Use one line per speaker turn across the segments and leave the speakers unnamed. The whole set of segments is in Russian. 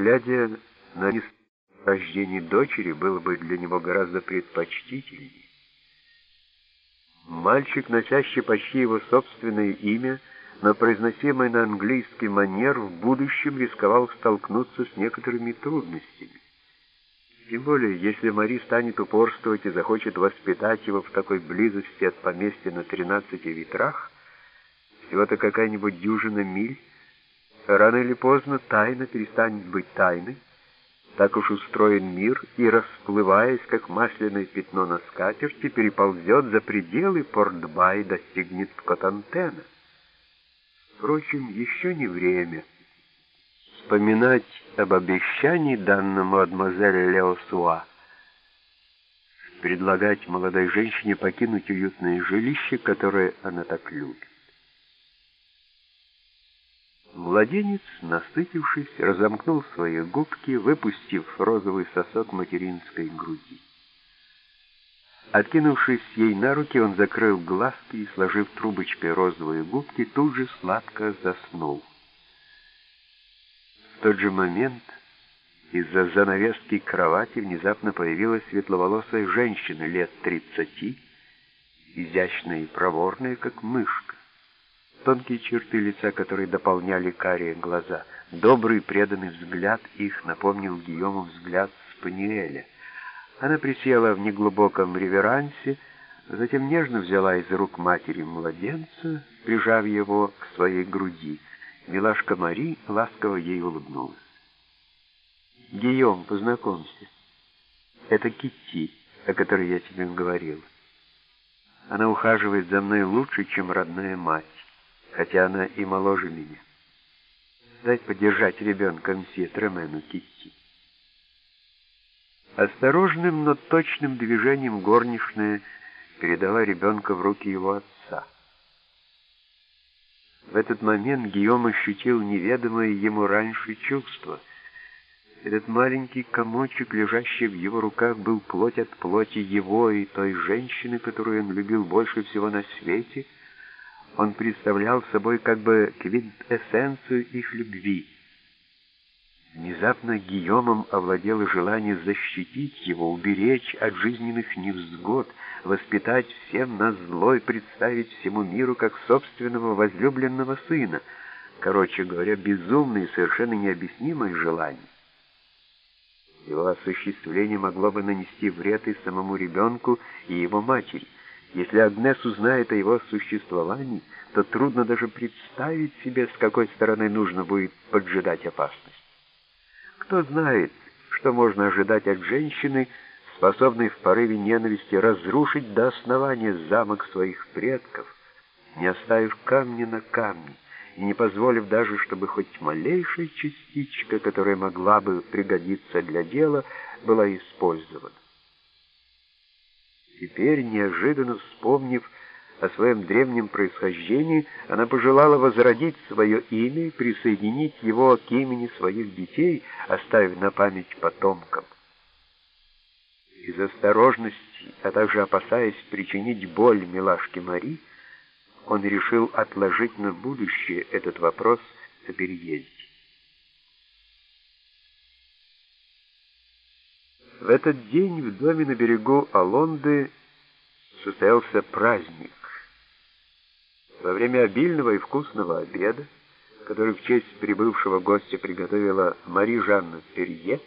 глядя на рождение дочери, было бы для него гораздо предпочтительнее. Мальчик, носящий почти его собственное имя, но произносимый на английский манер, в будущем рисковал столкнуться с некоторыми трудностями. Тем более, если Мари станет упорствовать и захочет воспитать его в такой близости от поместья на тринадцати ветрах, всего-то какая-нибудь дюжина миль, рано или поздно тайна перестанет быть тайной, так уж устроен мир, и, расплываясь, как масляное пятно на скатерти, переползет за пределы Портба и достигнет Котантена. Впрочем, еще не время вспоминать об обещании данному мадемуазель Леосуа, предлагать молодой женщине покинуть уютное жилище, которое она так любит. Младенец, насытившись, разомкнул свои губки, выпустив розовый сосок материнской груди. Откинувшись ей на руки, он закрыл глазки и, сложив трубочкой розовые губки, тут же сладко заснул. В тот же момент из-за занавески кровати внезапно появилась светловолосая женщина лет тридцати, изящная и проворная, как мышка. Тонкие черты лица, которые дополняли карие глаза, добрый преданный взгляд их напомнил Гийому взгляд Спаниеля. Она присела в неглубоком реверансе, затем нежно взяла из рук матери младенца, прижав его к своей груди. Милашка Мари ласково ей улыбнулась. «Гийом, познакомься. Это Китти, о которой я тебе говорил. Она ухаживает за мной лучше, чем родная мать хотя она и моложе меня. Дай поддержать ребенка мсье Тремену Китти. Осторожным, но точным движением горничная передала ребенка в руки его отца. В этот момент Гийом ощутил неведомое ему раньше чувство. Этот маленький комочек, лежащий в его руках, был плоть от плоти его и той женщины, которую он любил больше всего на свете — он представлял собой как бы квинтэссенцию их любви. Внезапно Гийомом овладело желание защитить его, уберечь от жизненных невзгод, воспитать всем на злой, представить всему миру как собственного возлюбленного сына. Короче говоря, безумное и совершенно необъяснимое желание. Его осуществление могло бы нанести вред и самому ребенку, и его матери — если Агнес узнает о его существовании, то трудно даже представить себе, с какой стороны нужно будет поджидать опасность. Кто знает, что можно ожидать от женщины, способной в порыве ненависти разрушить до основания замок своих предков, не оставив камня на камне и не позволив даже, чтобы хоть малейшая частичка, которая могла бы пригодиться для дела, была использована. Теперь, неожиданно вспомнив о своем древнем происхождении, она пожелала возродить свое имя и присоединить его к имени своих детей, оставив на память потомкам. Из осторожности, а также опасаясь причинить боль милашке Мари, он решил отложить на будущее этот вопрос о переезде. В этот день в доме на берегу Алонды состоялся праздник. Во время обильного и вкусного обеда, который в честь прибывшего гостя приготовила Мари Жанна Перье,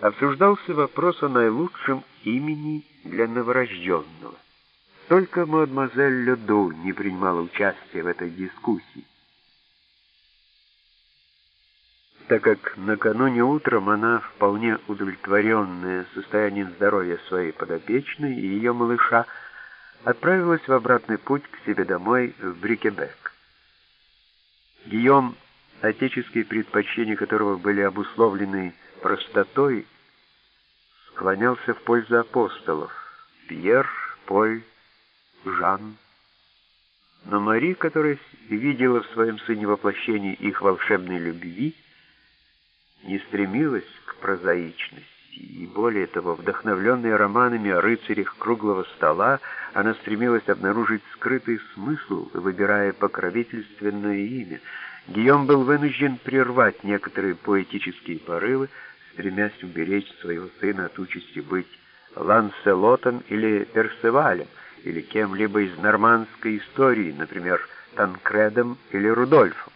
обсуждался вопрос о наилучшем имени для новорожденного. Только мадемуазель Леду не принимала участия в этой дискуссии так как накануне утром она, вполне удовлетворенная состоянием здоровья своей подопечной и ее малыша, отправилась в обратный путь к себе домой в Брикебек. Гийом, отеческие предпочтения которого были обусловлены простотой, склонялся в пользу апостолов Пьер, Поль, Жан. Но Мари, которая видела в своем сыне воплощение их волшебной любви, не стремилась к прозаичности, и более того, вдохновленная романами о рыцарях круглого стола, она стремилась обнаружить скрытый смысл, выбирая покровительственное имя. Гийом был вынужден прервать некоторые поэтические порывы, стремясь уберечь своего сына от участи быть Ланселотом или Персевалем, или кем-либо из нормандской истории, например, Танкредом или Рудольфом.